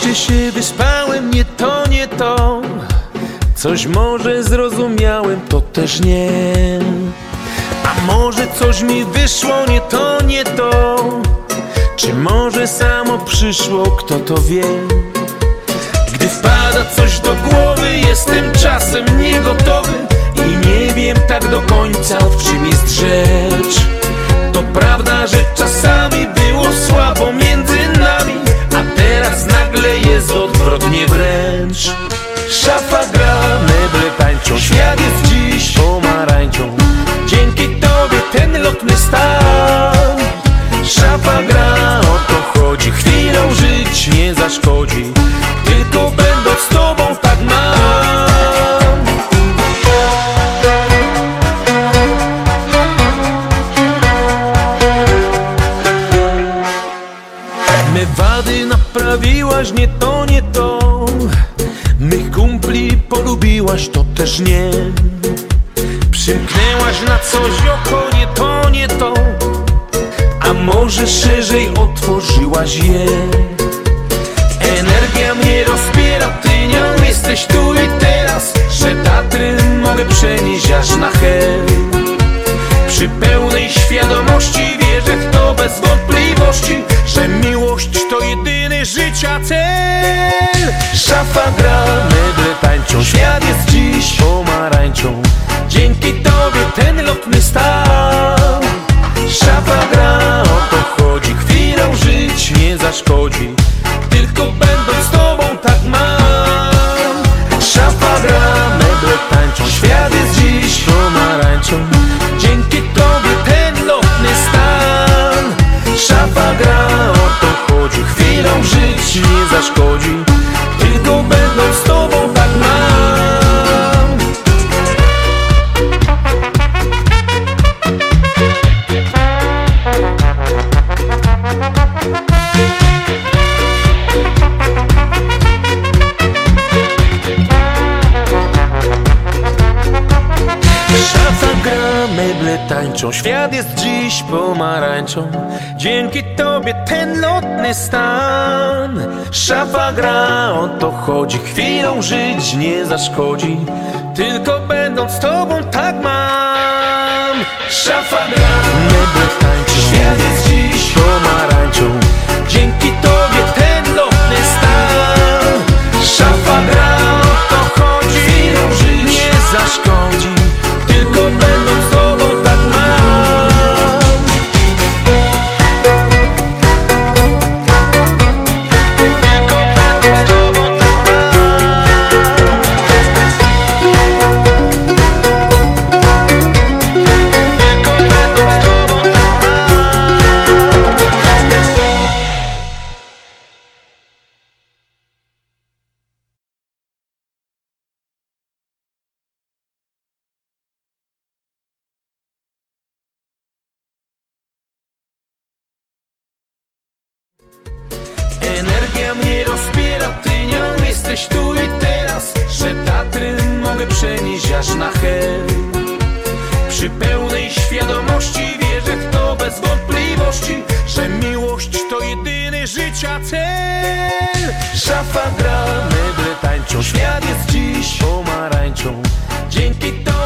Czy się wyspałem? Nie to, nie to Coś może zrozumiałem, to też nie A może coś mi wyszło? Nie to, nie to Czy może samo przyszło? Kto to wie? Gdy wpada coś do głowy Jestem czasem niegotowy I nie wiem tak do końca w czym jest rzecz To prawda, że nagle jest odwrotnie wręcz. Szafa gra, meble tańczą Świat jest dziś pomarańczą. Dzięki tobie ten lotny stan Szafa gra, o to chodzi Chwilą żyć nie zaszkodzi. Tylko będąc z tobą tak mam naprawiłaś, nie to, nie to. Mych kumpli polubiłaś, to też nie. Przymknęłaś na coś oko, nie to, nie to. A może szerzej otworzyłaś je? Energia mnie rozpiera, ty nią jesteś tu i teraz. Że Tatry mogę przenieść aż na hel Przy pełnej świadomości wierzę w to bez wątpliwości życia cel meble tańczą. Świat jest dziś pomarańczą. Dzięki tobie ten lotny stan. Szafa gra, o to chodzi. Chwilą żyć nie zaszkodzi. Tylko będąc tobą tak mam. Szafa gra, meble tańczą. Świat jest dziś pomarańczą aż na hel. Przy pełnej świadomości wierzę w to bez wątpliwości Że miłość to jedyny życia cel. Szafa gra, meble tańczą, świat jest dziś pomarańczą. Dzięki to